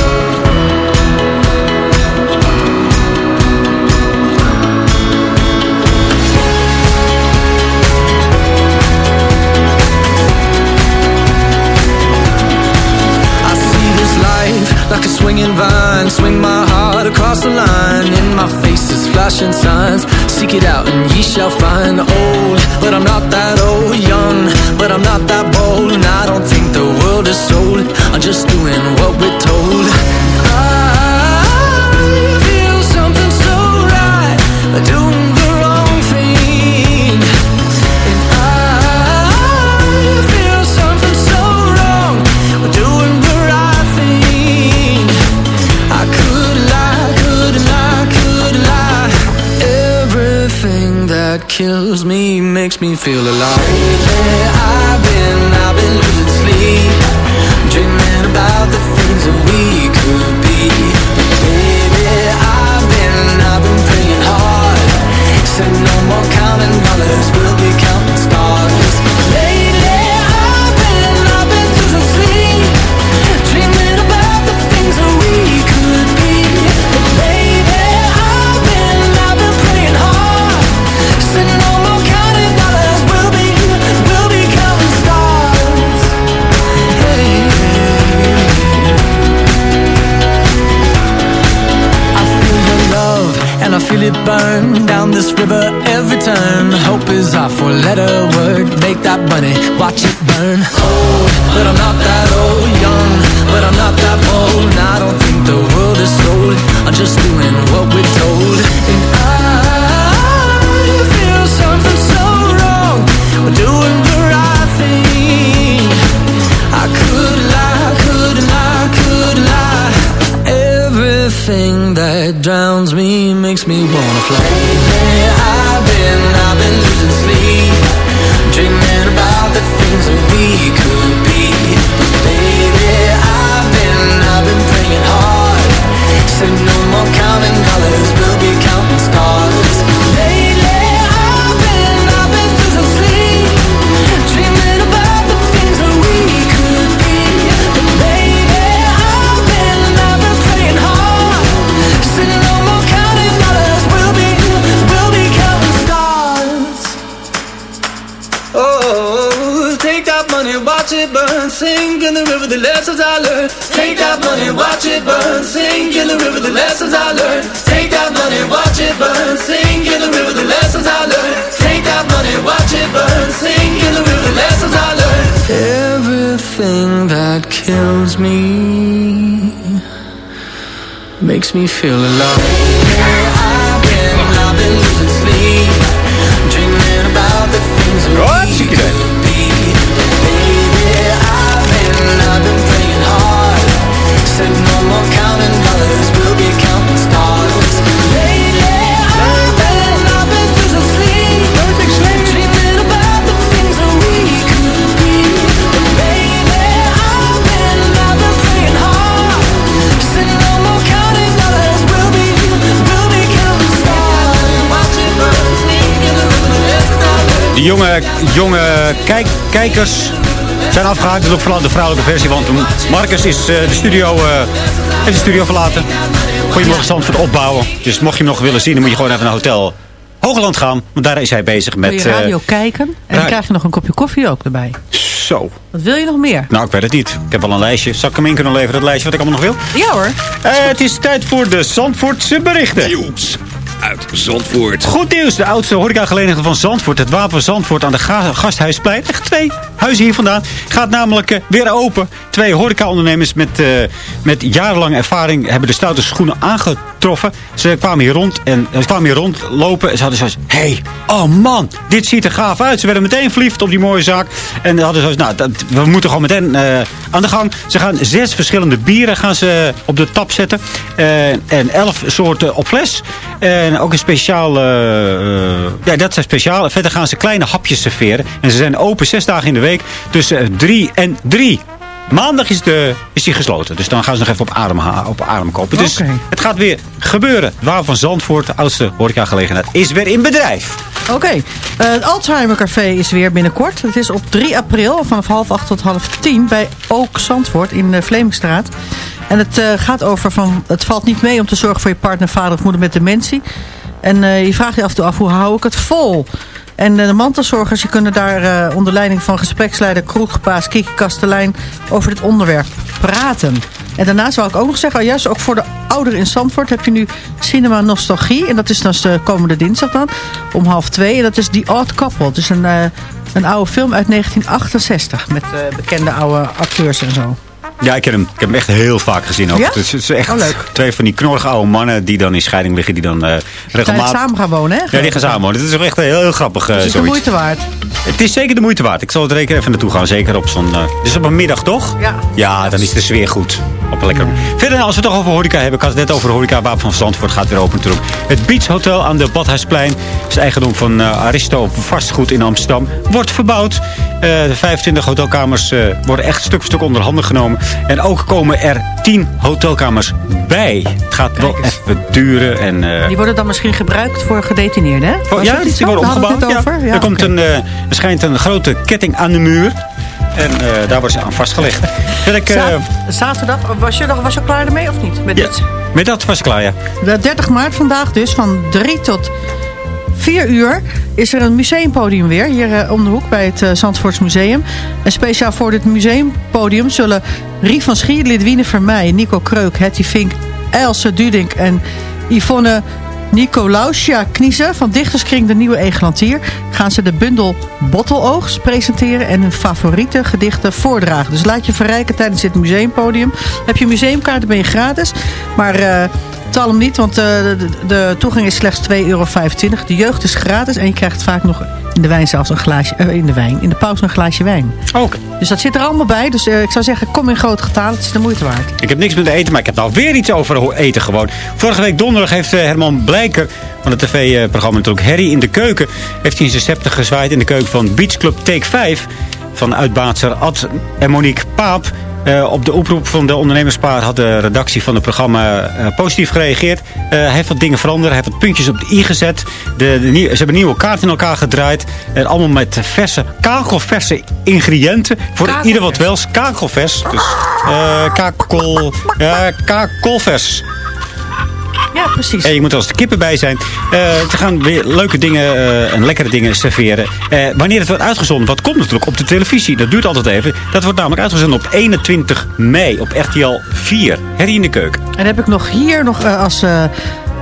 Like a swinging vine. Swing my heart across the line. In my face is flashing signs. Seek it out and ye shall find. Old, but I'm not that old. Young, but I'm not me feel alive. Makes me feel alive. I've been, I've been losing sleep, dreaming about the things that we could be. Baby, I've been, I've been praying hard. Said no more counting dollars, Die jonge, jonge kijk, kijkers zijn afgehaakt. Dat is ook vooral de vrouwelijke versie. Want Marcus is eh, de studio, eh, heeft de studio verlaten. Goedemorgen Zandvoort opbouwen. Dus mocht je hem nog willen zien, dan moet je gewoon even naar Hotel Hoogland gaan. Want daar is hij bezig je met... eh, radio kijken. En dan krijg je nog een kopje koffie ook erbij. Zo. Wat wil je nog meer? Nou, ik weet het niet. Ik heb al een lijstje. Zal ik hem in kunnen leveren, dat lijstje wat ik allemaal nog wil? Ja hoor. Eh, het is tijd voor de Zandvoortse berichten. Nieuws. Uit Zandvoort. Goed nieuws, de oudste horecagelegenheid van Zandvoort, het Wapen Zandvoort aan de Ga- Gasthuisplein. Echt twee huizen hier vandaan. Gaat namelijk eh, weer open. Twee horecaondernemers met, eh, met jarenlange ervaring hebben de stoute schoenen aangetroffen. Ze kwamen hier rond en ze kwamen hier rondlopen. En ze hadden zoiets, hey, oh man, dit ziet er gaaf uit. Ze werden meteen verliefd op die mooie zaak. En ze hadden zoiets, nou, we moeten gewoon meteen eh, aan de gang. Ze gaan zes verschillende bieren gaan ze op de tap zetten. Eh, en elf soorten op fles. En ook een speciaal... eh, eh, ja, dat zijn speciaal. Verder gaan ze kleine hapjes serveren. En ze zijn open zes dagen in de week. Tussen drie en drie. Maandag is, de, is die gesloten. Dus dan gaan ze nog even op adem, op adem kopen. Dus het gaat weer gebeuren. Waar van Zandvoort, de oudste horecagelegenheid, is weer in bedrijf. Oké, eh, het Alzheimer Café is weer binnenkort. Het is op 3 april vanaf half acht tot half tien bij Ook Zandvoort in de Vlemingstraat. En het eh, gaat over van, het valt niet mee om te zorgen voor je partner, vader of moeder met dementie. En eh, je vraagt je af en toe af, hoe hou ik het vol? En eh, de mantelzorgers kunnen daar eh, onder leiding van gespreksleider Kroegpaas Kiki Kastelein over dit onderwerp praten. En daarnaast wil ik ook nog zeggen, juist ook voor de ouderen in Zandvoort heb je nu Cinema Nostalgie. En dat is dan de komende dinsdag dan, om half twee. En dat is The Odd Couple. Is een, eh, een oude film uit 1968 met bekende oude acteurs en zo. Ja, ik heb hem, ik heb hem echt heel vaak gezien. Ook. Ja? Het, is, echt Oh, leuk. twee van die knorrige oude mannen die dan in scheiding liggen. Die dan eh regelmatig... samen gaan wonen, hè? Ja, die gaan samen wonen. Het is echt heel, heel grappig. eh, Het is de zoiets. moeite waard. Het is zeker de moeite waard. Ik zal er zeker even naartoe gaan. Zeker op zo'n... eh dus op een middag, toch? Ja. Ja, dan is de sfeer goed. Op een lekker... Verder, als we het toch over horeca hebben. Ik had het net over de horeca. Wapen van Zandvoort gaat weer open natuurlijk. Het Beach Hotel aan de Badhuisplein. is eigendom van eh, Aristo Vastgoed in Amsterdam. Wordt verbouwd. Eh, de 25 hotelkamers eh, worden echt stuk voor stuk onder handen genomen. En ook komen er 10 hotelkamers bij. Het gaat wel even duren. En, eh, Die worden dan misschien gebruikt voor gedetineerden, hè? Oh, ja, die worden het Ja. er, komt een, eh, er schijnt een grote ketting aan de muur. En eh, daar wordt ze aan vastgelegd. Ik, Za- Zaterdag, was je, was je klaar ermee of niet? Met ja, dit? met dat was ik klaar, ja. De 30 maart vandaag dus, van 3 tot 4 uur... is er een museumpodium weer, hier eh, om de hoek bij het eh, Zandvoorts Museum. En speciaal voor dit museumpodium zullen Rie van Schier, Lidwine Vermeij... Nico Kreuk, Hetty Vink, Else Dudink en Yvonne... Nicolausja Kniezen van Dichterskring De Nieuwe Egelantier... gaan ze de bundel Botteloogst presenteren... en hun favoriete gedichten voordragen. Dus laat je verrijken tijdens dit museumpodium. Heb je museumkaart, dan ben je gratis. Maar... eh Betaal hem niet, want eh, de, de toegang is slechts 2,25 euro. De jeugd is gratis en je krijgt vaak nog in de wijn zelfs een glaasje, eh, in de wijn, in de pauze een glaasje wijn. Ook. Dus dat zit er allemaal bij. Dus eh, ik zou zeggen, kom in grote getalen. Het is de moeite waard. Ik heb niks met eten, maar ik heb nou weer iets over eten gewoon. Vorige week donderdag heeft Herman Blijker van het tv-programma natuurlijk Harry in de Keuken... heeft hij zijn scepter gezwaaid in de keuken van Beach Club Take 5... van uitbaatser Ad en Monique Paap... Eh, op de oproep van de ondernemerspaar had de redactie van het programma eh, positief gereageerd. Eh, hij heeft wat dingen veranderd. Hij heeft wat puntjes op de i gezet. De, ze hebben nieuwe kaart in elkaar gedraaid. En allemaal met verse, kakelverse ingrediënten. Voor ieder wat wel. Kakelvers. Dus kakel, ja, kakelvers. Ja, precies. En je moet er als de kippen bij zijn. Eh ze gaan weer leuke dingen eh, en lekkere dingen serveren. Eh, wanneer het wordt uitgezonden, wat komt natuurlijk op de televisie. Dat duurt altijd even. Dat wordt namelijk uitgezonden op 21 mei op RTL 4. Herrie in de keuken. En heb ik nog hier nog eh, als eh,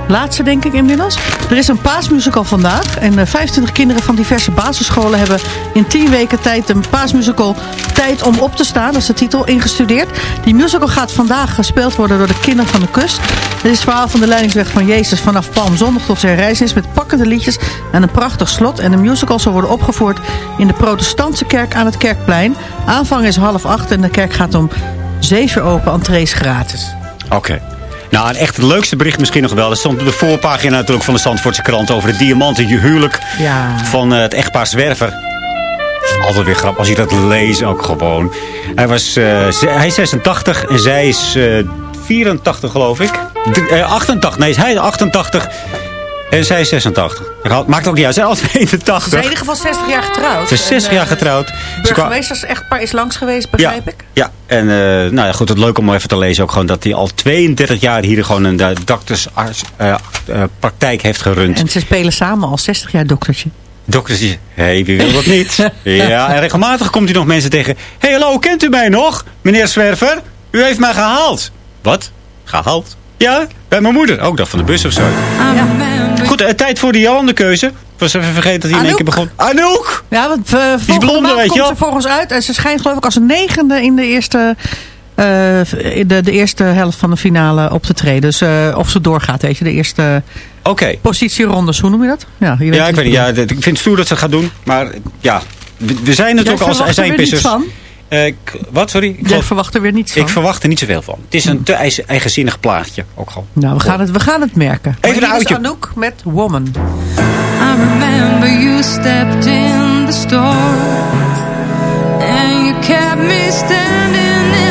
laatste, denk ik inmiddels. Er is een paasmusical vandaag. En eh, 25 kinderen van diverse basisscholen hebben in 10 weken tijd een paasmusical Tijd om op te staan. Dat is de titel, ingestudeerd. Die musical gaat vandaag gespeeld worden door de kinderen van de kust. Dit is het verhaal van de leidingsweg van Jezus vanaf Palmzondag tot zijn reis is. Met pakkende liedjes en een prachtig slot. En de musical zal worden opgevoerd in de protestantse kerk aan het Kerkplein. Aanvang is half acht en de kerk gaat om 7 uur open. Entrees gratis. Oké. Nou, en echt het leukste bericht misschien nog wel. Dat stond op de voorpagina natuurlijk van de Zandvoortse krant... over het diamanten huwelijk Ja. van eh, het echtpaar Zwerver. Altijd weer grappig als je dat leest ook gewoon. Hij, was, eh, hij is 86 en zij is eh, 84 geloof ik. D- eh, 88, nee, hij is 88 en zij is 86. Maakt ook niet uit, ze zijn altijd Ze zijn in 81. ieder geval 60 jaar getrouwd. Ze is 60 En, jaar eh, getrouwd. Ze kwa- Burgemeesters echtpaar is langs geweest, begrijp ja, ik. Ja, en eh, nou ja, goed, het leuk om even te lezen ook gewoon dat hij al 32 jaar hier gewoon een uh, dokterspraktijk heeft gerund. En ze spelen samen al 60 jaar doktertje. Dokters die hé, hey, wie wil dat niet? ja, en regelmatig komt hij nog mensen tegen. Hé, hey, hallo, kent u mij nog? Meneer Zwerver, u heeft mij gehaald. Wat? Gehaald? Ja, bij mijn moeder. Ook dat van de bus of zo. Goed, Goed, eh, tijd voor de Jolande keuze. Ik was even vergeten dat hij in één keer begon. Anouk! Ja, want uh, volgende blonde, weet komt ze volgens uit. En ze schijnt geloof ik als een negende in de eerste, eh, in de, de eerste helft van de finale op te treden. Dus eh, of ze doorgaat, weet je. De eerste Oké. positierondes, hoe noem je dat? Ja, je Ja, ik weet niet. Ja, ik vind het stoer dat ze het gaat doen. Maar ja, we, we zijn natuurlijk als verwacht er weer azijnpissers. niets van? Eh, ik- wat, sorry? Ik, geloof- verwacht er weer niets van. ik verwacht er niet zoveel van. Het is een te eigenzinnig plaatje. Ook gewoon. Nou, we gaan het, we gaan het merken. Even een oudje. Anouk met Woman. I remember you stepped in the store and you kept me standing in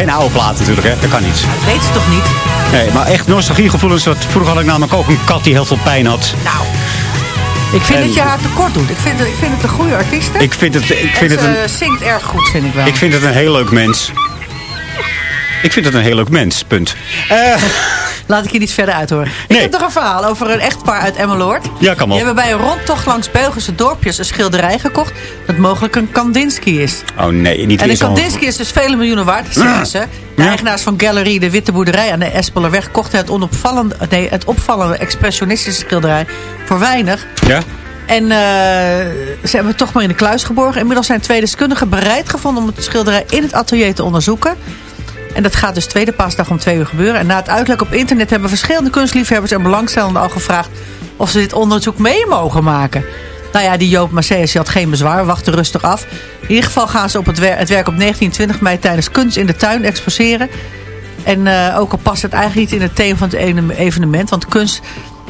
geen oude plaat natuurlijk, hè. Dat kan niet. Dat weet ze toch niet? Nee, maar echt nostalgiegevoelens. Want vroeger had ik namelijk ook een kat die heel veel pijn had. Nou. Ik vind En- dat je haar tekort doet. Ik vind, het- ik vind het een goede artiest. Ik vind het, ik vind het, een, zingt erg goed, vind ik wel. ik vind het een heel leuk mens. Ik vind het een heel leuk mens, punt. Eh, Laat ik je niet verder uithoren. Ik Nee. heb nog een verhaal over een echtpaar uit Emmeloord. Ja, kan wel. Die hebben bij een rondtocht langs Belgische dorpjes een schilderij gekocht... dat mogelijk een Kandinsky is. oh nee, niet En een. Kandinsky is dus vele miljoenen waard, zeggen ze. De eigenaars van Gallery De Witte Boerderij aan de Espelerweg... kochten het, onopvallende, nee, het opvallende expressionistische schilderij voor weinig. Ja? En eh, ze hebben het toch maar in de kluis geborgen. Inmiddels zijn twee deskundigen bereid gevonden... om het schilderij in het atelier te onderzoeken. En dat gaat dus tweede paasdag om twee uur gebeuren. En na het uitlek op internet hebben verschillende kunstliefhebbers en belangstellenden al gevraagd of ze dit onderzoek mee mogen maken. Nou ja, die Joop Maceus had geen bezwaar, wachten rustig af. In ieder geval gaan ze op het, het werk op 19 en 20 mei tijdens Kunst in de Tuin exposeren. En eh, ook al past het eigenlijk niet in het thema van het ene- evenement. Want kunst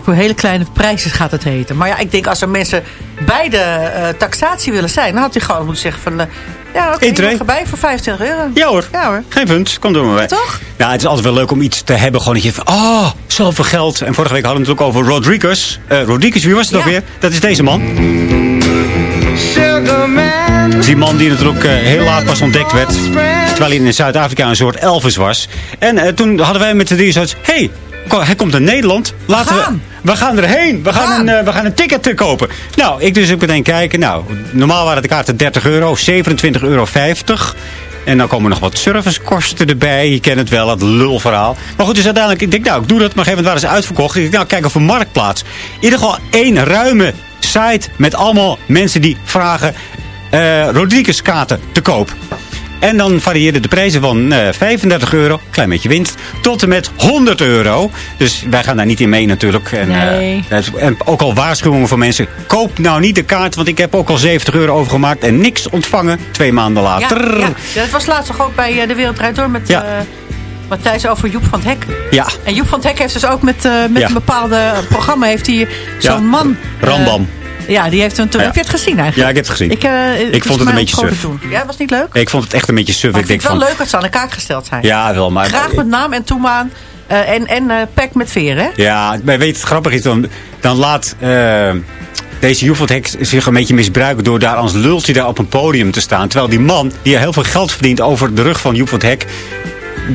voor hele kleine prijzen gaat het heten. Maar ja, ik denk als er mensen bij de eh, taxatie willen zijn... dan had hij gewoon moeten zeggen van... eh, ja, oké, mag erbij voor 25 euro. Ja hoor. Ja hoor. Geen punt. Kom door maar bij. Toch? Ja, het is altijd wel leuk om iets te hebben. Gewoon dat je van, oh, zoveel geld. En vorige week hadden we het ook over Rodriguez. Eh Rodriguez, wie was het nog weer? Dat is deze man. Dat is die man die natuurlijk heel laat pas ontdekt werd. Terwijl hij in Zuid-Afrika een soort Elvis was. En eh, toen hadden wij met de drie zoiets... hey, hij komt naar Nederland. Laten we, we gaan erheen. We gaan, een, eh, we gaan een ticket eh, kopen. Nou, ik dus ook meteen kijken. Nou, normaal waren de kaarten 30 euro. 27,50 euro. En dan komen nog wat servicekosten erbij. Je kent het wel, het lulverhaal. Maar goed, dus uiteindelijk, ik denk nou, ik doe dat. Maar op een gegeven moment waren ze uitverkocht. Ik denk, nou, kijk over Marktplaats. In ieder geval één ruime site met allemaal mensen die vragen eh Rodriguez kaarten te koop. En dan varieerden de prijzen van eh 35 euro, klein beetje winst, tot en met 100 euro. Dus wij gaan daar niet in mee natuurlijk. En, eh, Nee. en ook al waarschuwingen voor mensen. Koop nou niet de kaart, want ik heb ook al 70 euro overgemaakt en niks ontvangen. Twee maanden later. ja. ja, dat was laatst toch ook bij eh, De Wereld Draait Door met Ja. eh, Matthijs over Joep van het Hek. Ja. En Joep van het Hek heeft dus ook met, eh, met Ja. een bepaalde programma... heeft hij zo'n Ja, man... eh, Rambam. Ja, die heeft. Ja. Heb je het gezien eigenlijk? Ja, ik heb het gezien. Ik, eh, Ik vond het een beetje suf. Toen. Ja, was niet leuk? Ik vond het echt een beetje suf. Maar Ik vind denk het wel van, leuk dat ze aan elkaar gesteld zijn. Ja, wel, maar... Graag met naam en toemaan. eh, en en eh pek met veer, hè? Ja, maar weet je, het grappige is, dan, dan laat deze Joep van het Hek zich een beetje misbruiken... door daar als lultje daar op een podium te staan. Terwijl die man, die heel veel geld verdient over de rug van het Hek...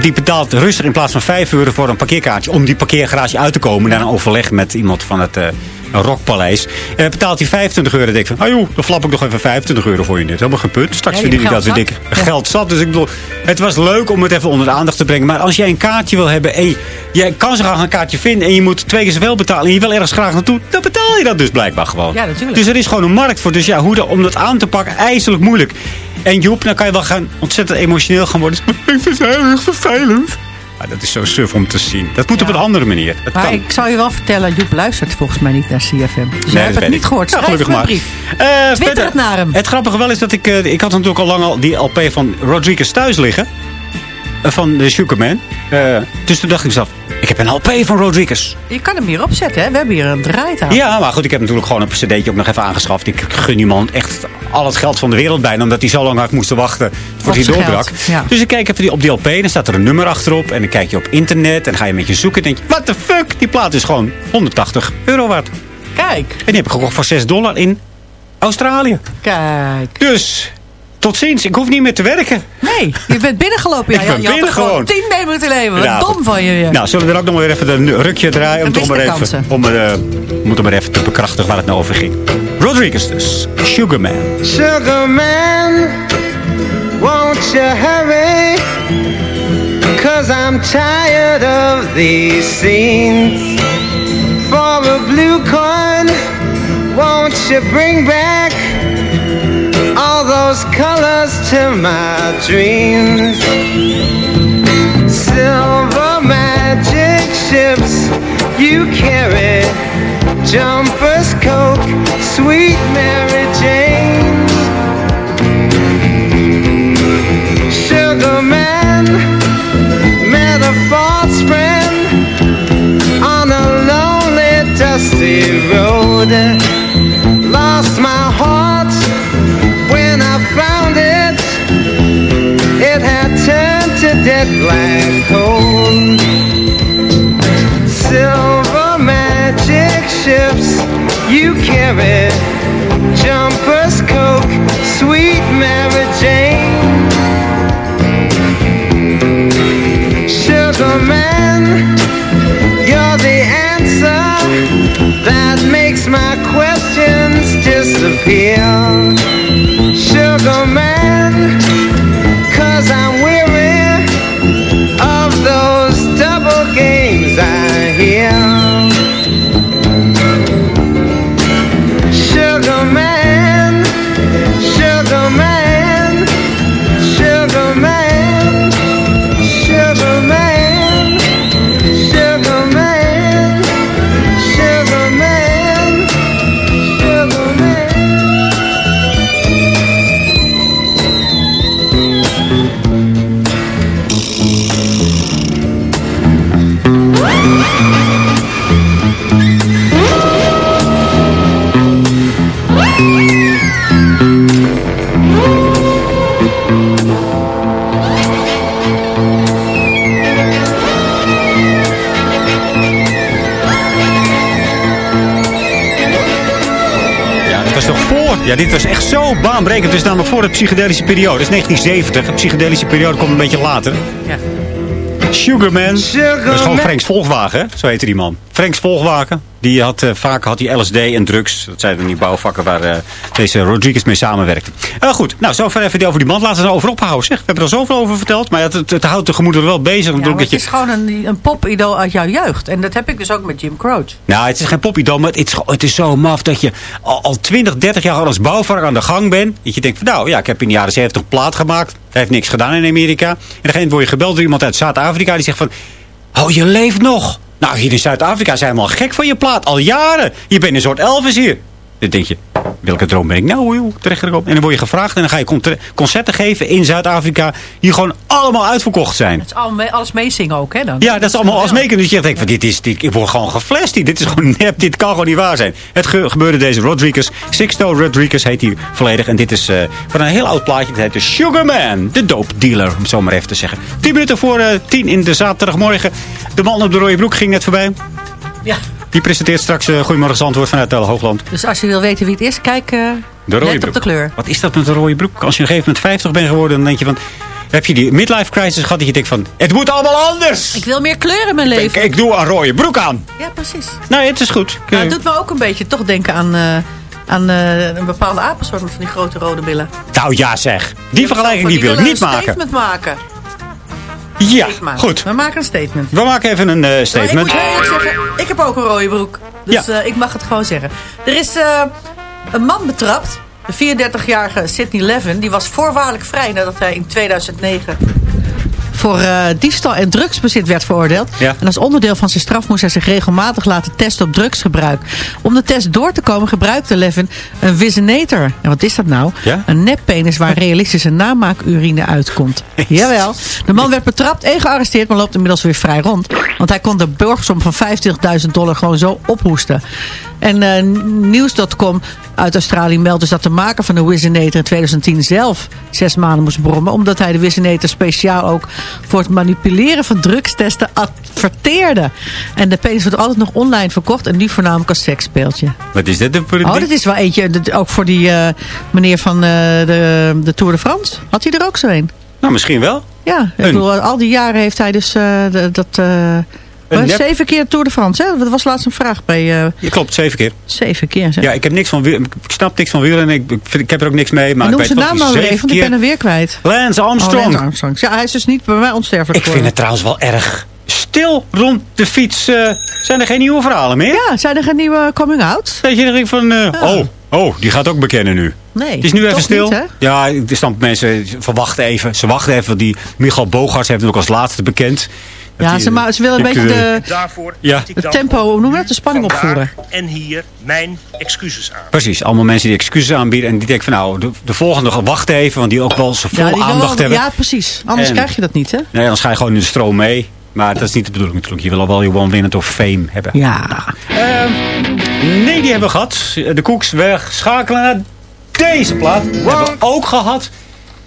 die betaalt rustig in plaats van 5 euro voor een parkeerkaartje... om die parkeergarage uit te komen... naar een overleg met iemand van het Rockpaleis. En dan betaalt hij 25 euro. En denk ik van, ah joh, dan flap ik nog even 25 euro voor je net. Helemaal geen punt. Straks Ja, verdien je ik dat weer dik geld zat. Dus ik bedoel, het was leuk om het even onder de aandacht te brengen. Maar als jij een kaartje wil hebben en je- jij kan zo graag een kaartje vinden... en je moet twee keer zoveel betalen en je wil ergens graag naartoe... dan betaal je dat dus blijkbaar gewoon. Ja, natuurlijk. Dus er is gewoon een markt voor. Dus ja, hoe dat, om dat aan te pakken, ijselijk moeilijk. En Joep, dan kan je wel gaan ontzettend emotioneel gaan worden. Ik vind het heel erg vervelend. Maar dat is zo suf om te zien. Dat moet op een andere manier. Het Maar kan. ik zal je wel vertellen, Joep luistert volgens mij niet naar CFM. Dus Nee, jij dat hebt het ik. niet gehoord. Ja, Schrijf gelukkig maar. brief. Twitter verder, het naar hem. Het grappige wel is dat ik... eh, ik had natuurlijk al lang al die LP van Rodriguez thuis liggen. Eh, van de Sugarman. Eh, dus toen dacht ik zelf... Ik heb een LP van Rodriguez. Je kan hem hier opzetten, hè? We hebben hier een draaitafel. Ja, maar goed, ik heb natuurlijk gewoon een cd'tje ook nog even aangeschaft. Ik gun die man echt al het geld van de wereld bijna. Omdat hij zo lang had moesten wachten voordat hij doorbrak. ja. Dus ik kijk even die- op die LP. Dan staat er een nummer achterop. En dan kijk je op internet. En dan ga je een beetje zoeken. En denk je, what the fuck? Die plaat is gewoon 180 euro waard. Kijk. En die heb ik gekocht voor 6 dollar in Australië. Kijk. Dus, tot ziens. Ik hoef niet meer te werken. Nee, je bent binnengelopen. Ja, Ik je- ben je had er binnen gewoon. 10 mee moeten nemen. Wat Ja, dom van je. weer. Nou, zullen we er ook nog maar weer even een rukje draaien? Om toch maar even, om, er, eh, maar even te bekrachtigen waar het nou over ging. Rodriguez dus. Sugarman. Sugar man, won't you hurry? Cause I'm tired of these scenes. For a blue coin, won't you bring back those colors to my dreams? Silver magic ships you carry, jumpers, coke, sweet Mary Jane. Sugar man met a friend on a lonely, dusty road. that black hole. Silver magic ships you carry, jumpers, coke, sweet Mary Jane. Sugar man, you're the answer that makes my questions disappear. Sugar man, cause I'm with Ja, dit was echt zo baanbrekend. Het is namelijk voor de psychedelische periode. Het is 1970. De psychedelische periode komt een beetje later. Ja. Sugarman. Dat is gewoon Franks Volkswagen, hè? zo heette die man. Franks Volkswagen. Die had, eh, vaak had hij LSD en drugs. Dat zijn dan die bouwvakken waar eh, deze Rodriguez mee samenwerkte. Eh, goed, nou zover even over die band. Laten we er over ophouden. Zeg. We hebben er al zoveel over verteld. Maar het, het, het houdt de gemoederen wel bezig. Ja, het je... is gewoon een, een popidool uit jouw jeugd. En dat heb ik dus ook met Jim Croce. Nou, het is geen popidool, maar het is, het is zo maf dat je al, al 20, 30 jaar al als bouwvakker aan de gang bent. Dat je denkt van nou ja, ik heb in de jaren 70 een plaat gemaakt. Hij heeft niks gedaan in Amerika. En dan word je gebeld door iemand uit Zuid-Afrika die zegt van... Oh, je leeft nog. Nou, hier in Zuid-Afrika zijn we al gek van je plaat. Al jaren. Je bent een soort Elvis hier. Dan denk je, welke droom ben ik nou joh, terechtgekomen? En dan word je gevraagd en dan ga je concerten geven in Zuid-Afrika... die gewoon allemaal uitverkocht zijn. Het is al me- alles meezingen ook, hè? Dan. Ja, dat is allemaal als meeken. Dus je denkt van dit is, dit, ik word gewoon geflasht. Dit is gewoon nep. Dit kan gewoon niet waar zijn. Het ge- gebeurde deze Rodriguez. Sixto Rodriguez heet hij volledig. En dit is eh, van een heel oud plaatje. Het heet de Sugarman. De dope dealer, om het zo maar even te zeggen. 10 minuten voor eh, tien in de zaterdagmorgen. De man op de rode broek ging net voorbij. Ja. Die presenteert straks uh, Goedemorgen Antwoord vanuit Tel Hoogland. Dus als je wil weten wie het is, kijk uh, De rode broek. op de kleur. Wat is dat met een rode broek? Als je op een gegeven moment 50 bent geworden, dan denk je van... Heb je die midlife crisis gehad dat je denkt van... Het moet allemaal anders! Ik wil meer kleur in mijn leven. Ik, ik doe een rode broek aan. Ja, precies. Nou, het is goed. Ik, Nou, eh, het doet me ook een beetje toch denken aan, eh, aan eh, een bepaalde apensoort met van die grote rode billen. Nou ja zeg, die vergelijking die wil ik niet maken. maken. Ja, goed. We maken een statement. We maken even een eh, Maar ik statement. moet heel eerlijk zeggen, ik heb ook een rode broek. Dus Ja. eh, ik mag het gewoon zeggen. Er is eh, een man betrapt. De 34-jarige Sidney Levin. Die was voorwaardelijk vrij nadat hij in 2009 voor eh, diefstal en drugsbezit werd veroordeeld. Ja. En als onderdeel van zijn straf moest hij zich regelmatig laten testen op drugsgebruik. Om de test door te komen gebruikte Levin een Visenator. En wat is dat nou? Ja? Een neppenis waar realistische namaakurine uitkomt. Jawel. De man werd betrapt en gearresteerd, maar loopt inmiddels weer vrij rond. Want hij kon de borgsom van 25.000 dollar gewoon zo ophoesten. En eh, Nieuws.com uit Australië meldt dus dat de maker van de Wizinator in 2010 zelf zes maanden moest brommen. Omdat hij de Wizinator speciaal ook voor het manipuleren van drugstesten adverteerde. En de penis wordt altijd nog online verkocht en nu voornamelijk als seksspeeltje. Wat is dit voor een Oh, dat is wel eentje, ook voor die eh, meneer van eh, de, de Tour de France. Had hij er ook zo een? Nou, misschien wel. Ja, ik Een- bedoel, al die jaren heeft hij dus dat... Een nep- Zeven keer Tour de France, hè? Dat was laatst een vraag bij... eh, Je klopt, zeven keer. zeven keer, zeg. Ja, ik heb niks van Ik snap niks van wielen en ik, ik, heb er ook niks mee. Maar noem ik zijn weet naam wat nou weer even, want ik ben hem weer kwijt. Lance Armstrong. Oh, Lance Armstrong. Ja, hij is dus niet bij mij onsterfelijk Ik vind het trouwens wel erg stil rond de fiets. eh, zijn er geen nieuwe verhalen meer? Ja, zijn er geen nieuwe coming-out? Dat je denkt van... eh, oh, oh, die gaat ook bekennen nu. Nee. Het is nu even stil. niet, ja, er staan mensen verwachten even. Ze wachten even. Die Michael Bogarts heeft het ook als laatste bekend. Ja, ze, maar, ze willen een ik, beetje eh, de, Daarvoor Ja. het dan tempo, hoe noem je dat? De spanning opvoeren. En hier mijn excuses aan. Precies, allemaal mensen die excuses aanbieden. En die denken van nou, de, de volgende nog wachten even. Want die ook wel zo vol Ja, aandacht wel- hebben. ja, precies. Anders En- krijg je dat niet, hè? Nee, anders ga je gewoon in de stroom mee. Maar dat is niet de bedoeling natuurlijk. Je wil al wel je one winner of fame hebben. Ja. Ehm, nee, die hebben we gehad. De koeks, we schakelen naar deze plaat. Die hebben we ook gehad.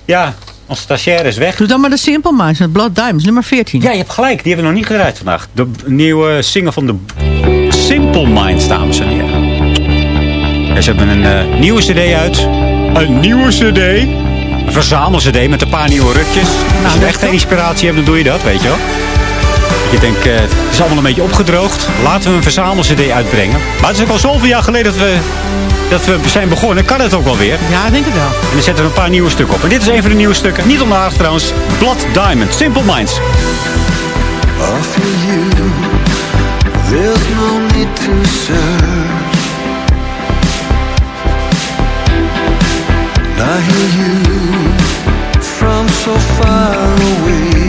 Ja, onze stagiair is weg. Doe dan maar de Simple Minds met Blood Diamonds, nummer 14. Ja, je hebt gelijk. Die hebben we nog niet gedraaid vandaag. De nieuwe single van de Simple Minds, dames en heren. Ja, ze hebben een eh, nieuwe cd uit. Een nieuwe cd. Een verzamel-cd met een paar nieuwe rukjes. Als je echt geen inspiratie hebt, dan doe je dat, weet je wel. Je denkt, eh, het is allemaal een beetje opgedroogd. Laten we een verzamel-cd uitbrengen. Maar het is ook al zoveel jaar geleden dat we, dat we zijn begonnen. Kan het ook wel weer. Ja, ik denk het wel. En dan zetten we een paar nieuwe stukken op. En dit is een van de nieuwe stukken. Niet onnadig trouwens. Blood Diamond. Simple Minds. After you, there's no need to search. I hear you from so far away.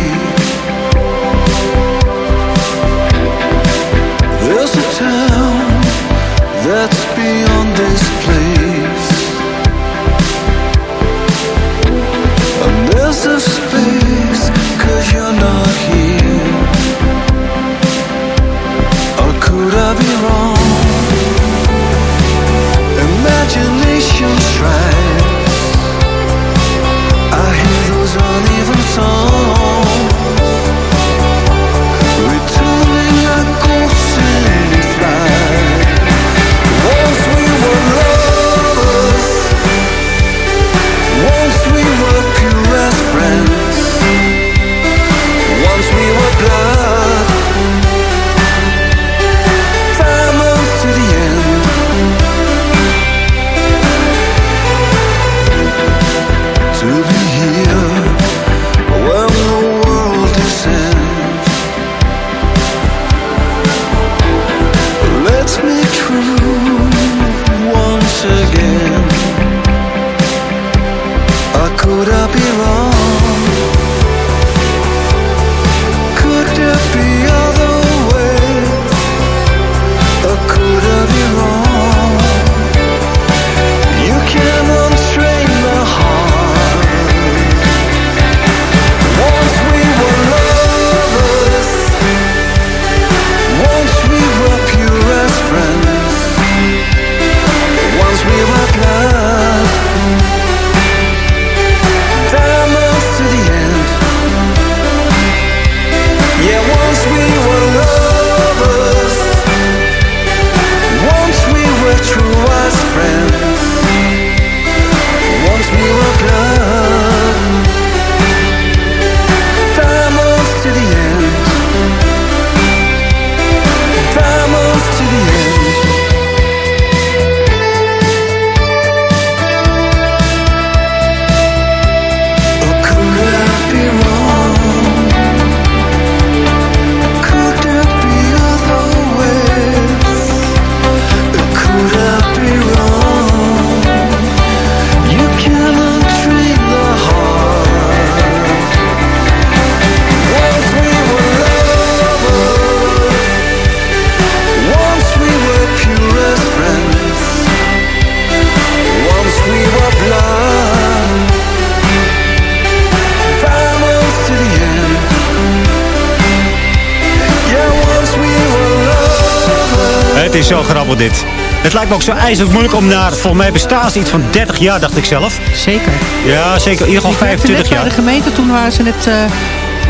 Lijkt me ook zo ijzerlijk moeilijk om naar... Volgens mij bestaat ze iets van 30 jaar, dacht ik zelf. Zeker. Ja, zeker. In ieder geval Ik werkte 25 net bij jaar. de gemeente, toen waren ze net eh,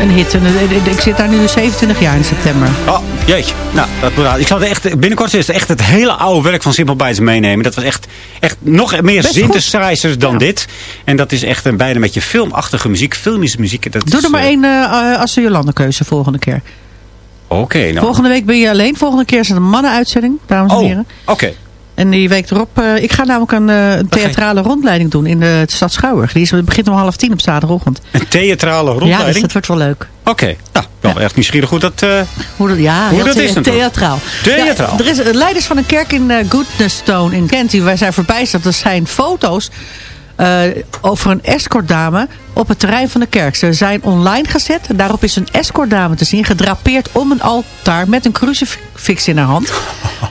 een hit. En, eh, ik zit daar nu 27 jaar in september. Oh, jeetje. Nou, dat moet Ik zal er echt, binnenkort is het echt het hele oude werk van Simple Bites meenemen. Dat was echt, echt nog meer Best synthesizers dan dit. En dat is echt een, bijna met je filmachtige muziek, filmische muziek. Dat Doe is, er maar eh, één als de Jolande keuze volgende keer. Oké, nou. Volgende week ben je alleen. Volgende keer is het een mannenuitzending, dames en Oh, heren. oké. En die week erop, eh, ik ga namelijk een, eh, een theatrale rondleiding doen in de stad Schouwburg. Die is, begint om half tien op zaterdagochtend. Een theatrale Ja, dus rondleiding? dat wordt wel leuk. Oké, nou, wel echt nieuwsgierig hoe dat... eh, Hoe dat, ja, Hoe dat is theatraal. Theatraal. Ja, er is eh, leiders van een kerk in eh, Goodnestone in Kent. Die wij zijn verbijsterd. Er zijn foto's eh, over een escortdame op het terrein van de kerk. Ze zijn online gezet. Daarop is een escortdame te zien. Gedrapeerd om een altaar met een crucifix in haar hand.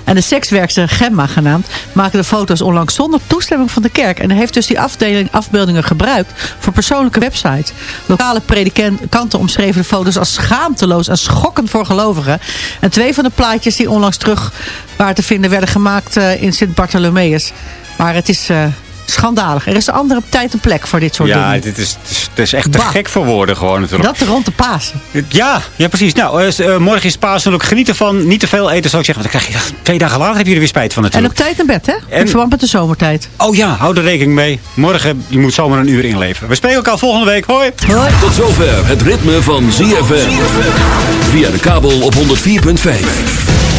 En de sekswerkster Gemma genaamd maakte de foto's onlangs zonder toestemming van de kerk. En heeft dus die afdeling, afbeeldingen gebruikt voor persoonlijke websites. Lokale predikanten omschreven de foto's als schaamteloos en schokkend voor gelovigen. En twee van de plaatjes die onlangs terug waren te vinden werden gemaakt eh, in Sint Bartholomeus. Maar het is eh, schandalig. Er is een andere tijd en plek voor dit soort ja, dingen. dit is, het is, echt te Bah. gek voor woorden gewoon natuurlijk. Dat rond de Pasen. Ja, ja, precies. Nou, eh, eh, morgen is paas natuurlijk genieten van niet te veel eten, zou ik zeggen. Want dan krijg je, twee dagen later heb je er weer spijt van En natuurlijk. op tijd in bed, hè? En- In verband met de zomertijd. Oh ja, hou er rekening mee. Morgen, je moet zomaar een uur inleveren. We spreken elkaar volgende week. Hoi. Hoi. Tot zover het ritme van ZFM. Via de kabel op 104.5.